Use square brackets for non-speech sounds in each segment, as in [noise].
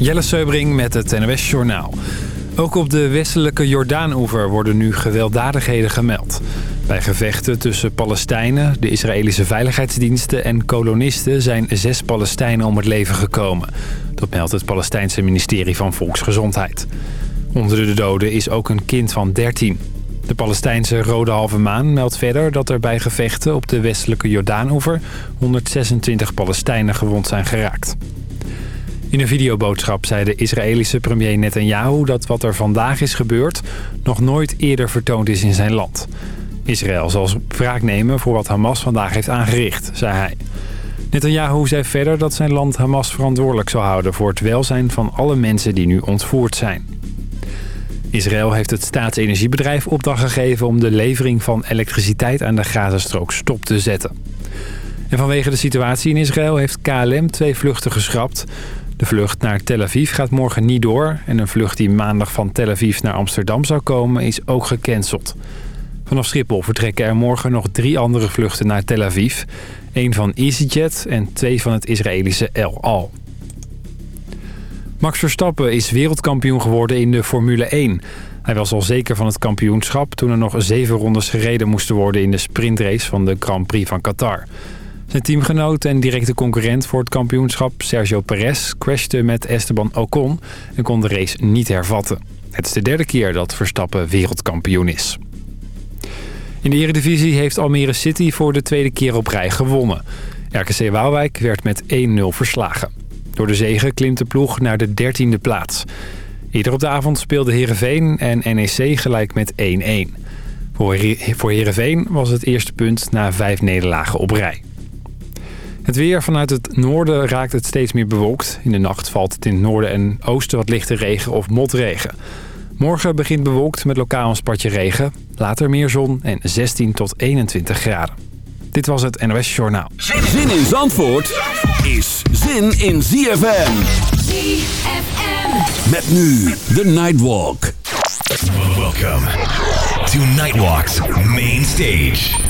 Jelle Seubring met het NOS Journaal. Ook op de westelijke Jordaanoever worden nu gewelddadigheden gemeld. Bij gevechten tussen Palestijnen, de Israëlische veiligheidsdiensten en kolonisten... zijn zes Palestijnen om het leven gekomen. Dat meldt het Palestijnse ministerie van Volksgezondheid. Onder de doden is ook een kind van 13. De Palestijnse Rode Halve Maan meldt verder dat er bij gevechten op de westelijke Jordaanoever 126 Palestijnen gewond zijn geraakt. In een videoboodschap zei de Israëlische premier Netanyahu dat wat er vandaag is gebeurd nog nooit eerder vertoond is in zijn land. Israël zal wraak nemen voor wat Hamas vandaag heeft aangericht, zei hij. Netanyahu zei verder dat zijn land Hamas verantwoordelijk zal houden voor het welzijn van alle mensen die nu ontvoerd zijn. Israël heeft het staatsenergiebedrijf opdracht gegeven om de levering van elektriciteit aan de Gazastrook stop te zetten. En vanwege de situatie in Israël heeft KLM twee vluchten geschrapt. De vlucht naar Tel Aviv gaat morgen niet door. En een vlucht die maandag van Tel Aviv naar Amsterdam zou komen is ook gecanceld. Vanaf Schiphol vertrekken er morgen nog drie andere vluchten naar Tel Aviv. Eén van EasyJet en twee van het Israëlische El Al. Max Verstappen is wereldkampioen geworden in de Formule 1. Hij was al zeker van het kampioenschap toen er nog zeven rondes gereden moesten worden in de sprintrace van de Grand Prix van Qatar. Zijn teamgenoot en directe concurrent voor het kampioenschap, Sergio Perez, crashte met Esteban Ocon en kon de race niet hervatten. Het is de derde keer dat Verstappen wereldkampioen is. In de Eredivisie heeft Almere City voor de tweede keer op rij gewonnen. RKC Waalwijk werd met 1-0 verslagen. Door de zegen klimt de ploeg naar de dertiende plaats. Eerder op de avond speelden Heerenveen en NEC gelijk met 1-1. Voor Heerenveen was het eerste punt na vijf nederlagen op rij. Het weer vanuit het noorden raakt het steeds meer bewolkt. In de nacht valt het in het noorden en oosten wat lichte regen of motregen. Morgen begint bewolkt met lokaal een spatje regen. Later meer zon en 16 tot 21 graden. Dit was het NOS Journaal. Zin in Zandvoort is zin in ZFM. ZFM. Met nu de Nightwalk. Welcome to Nightwalk's main stage.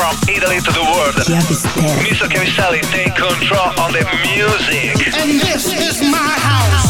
from Italy to the world. Mr. Take control on the music. And this is my house.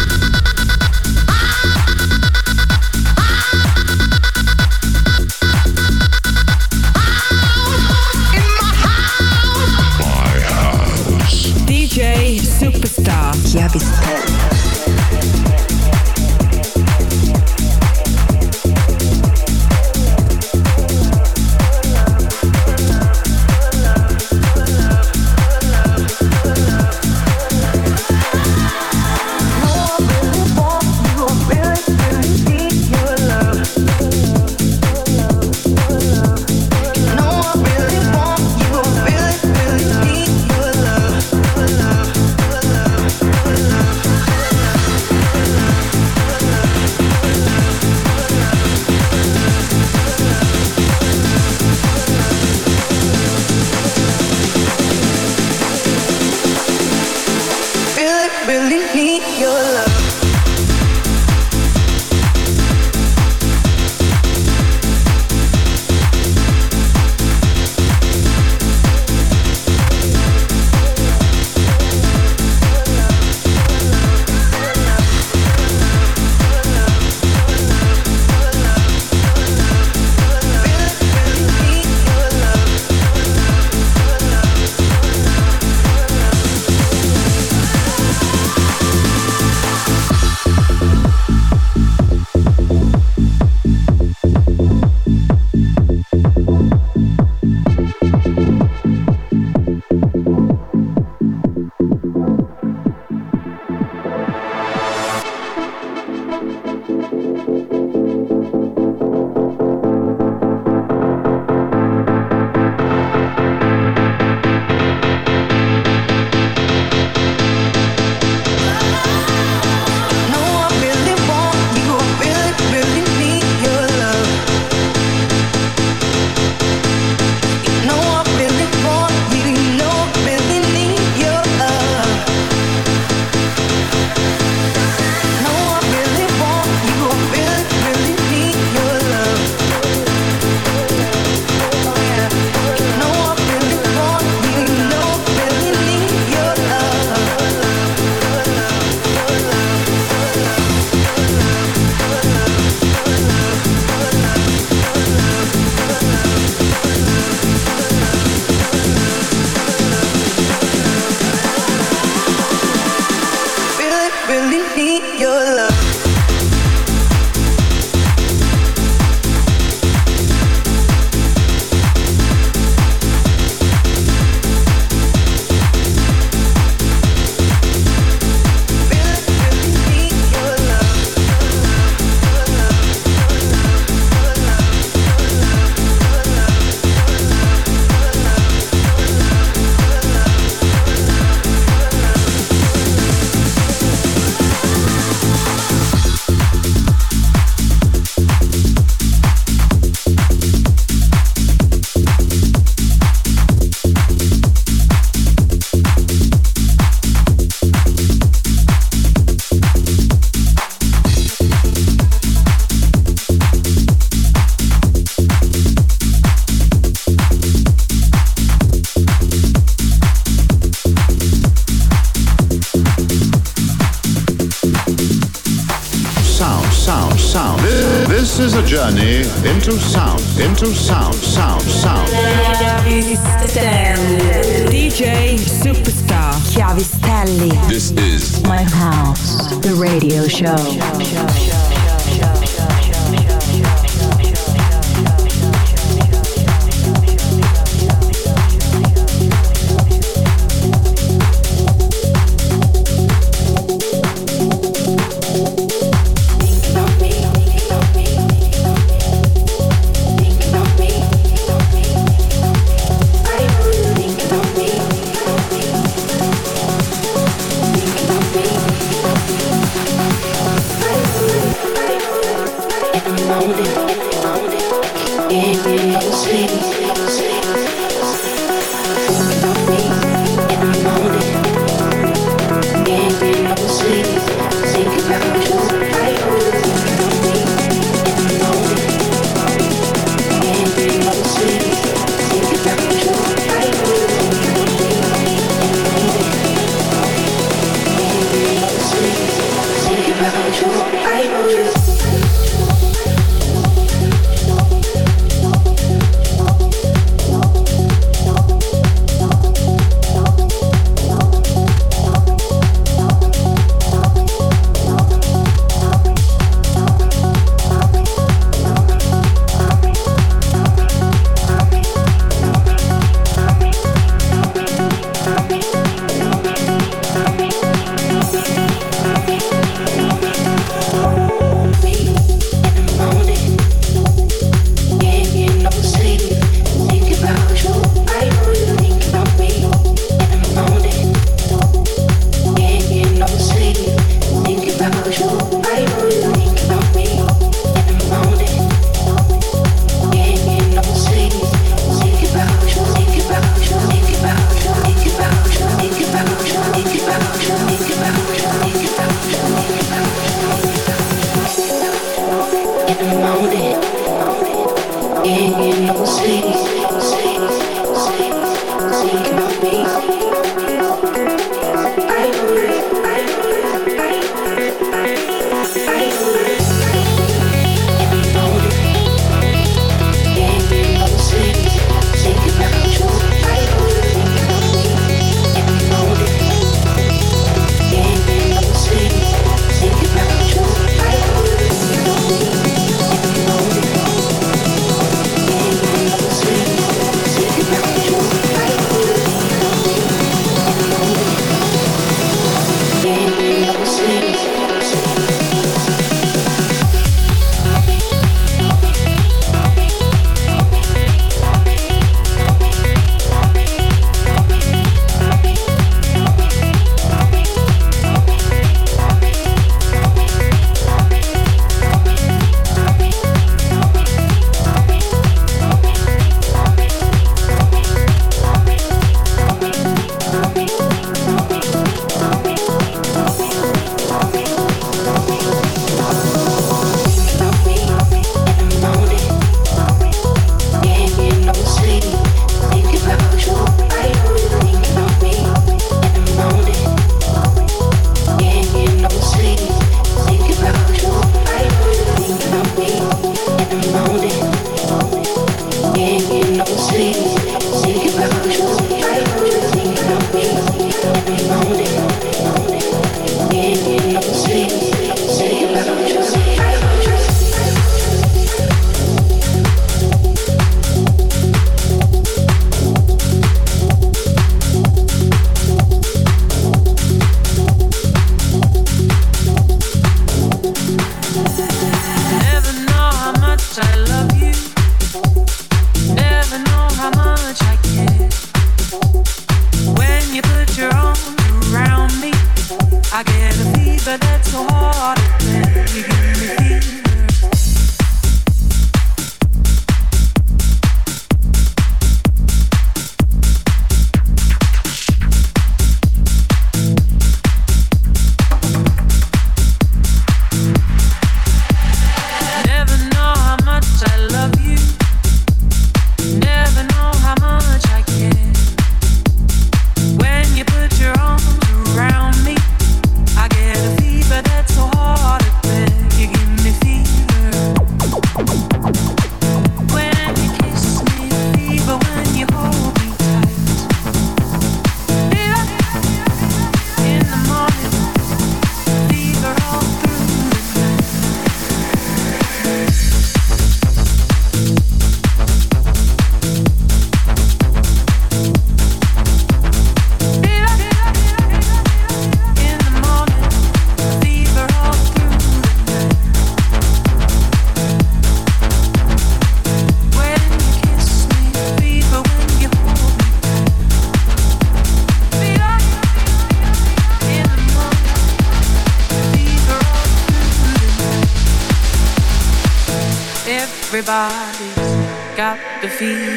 feet.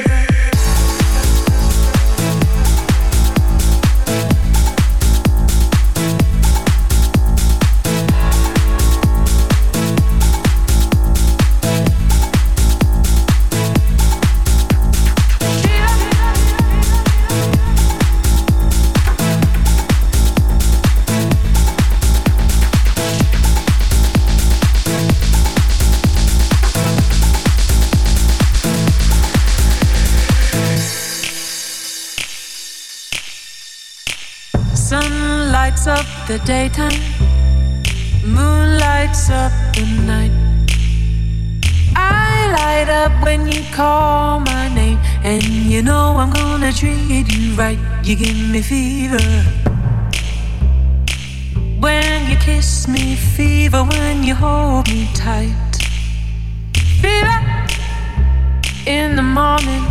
Know I'm gonna treat you right. You give me fever when you kiss me, fever when you hold me tight. Fever in the morning,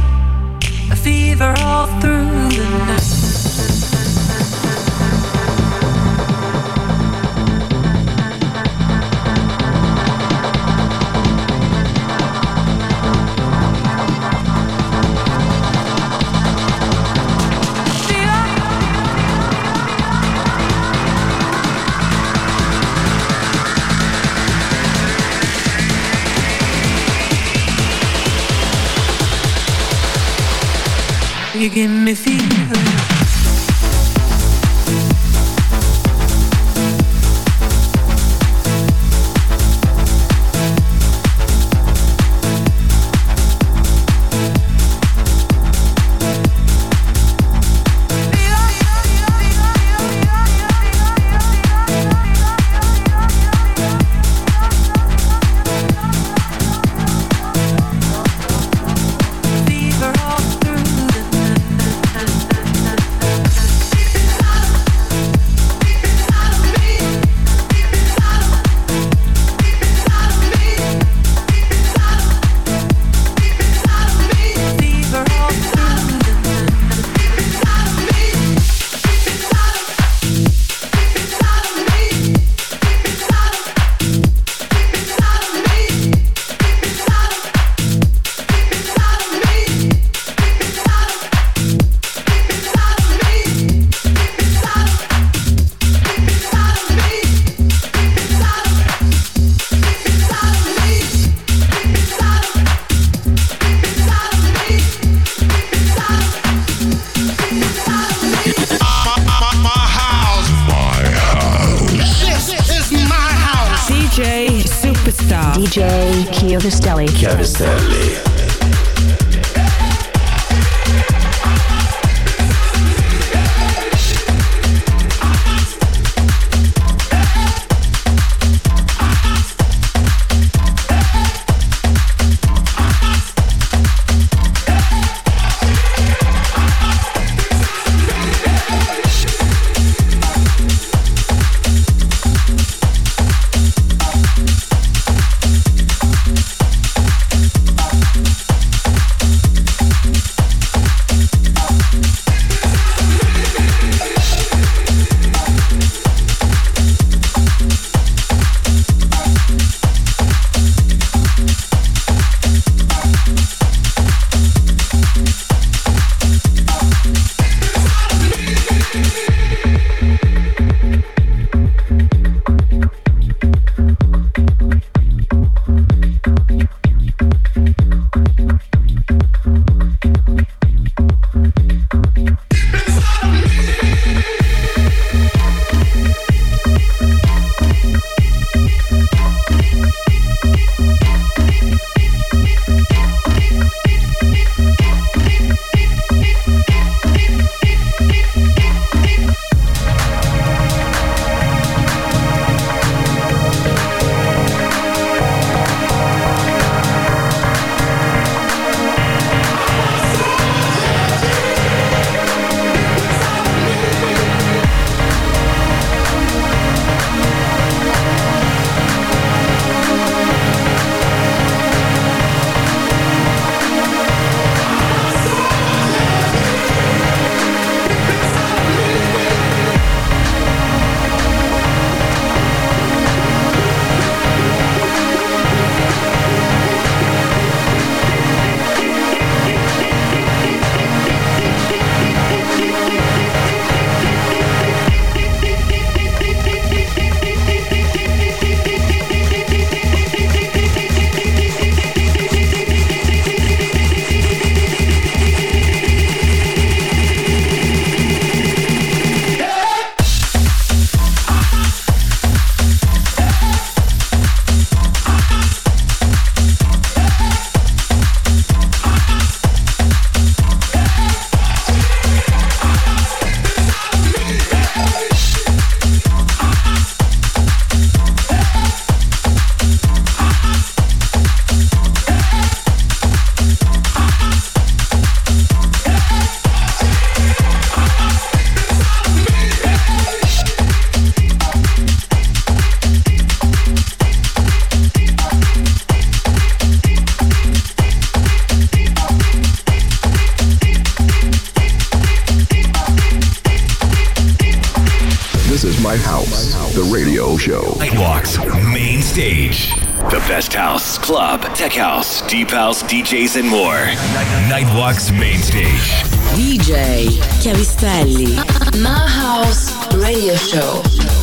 a fever all through the night. You give me fever. Caroselli. Caroselli. deep house, DJs, and more. Nightwalk's main stage. DJ Cavistelli. [laughs] My House Radio Show.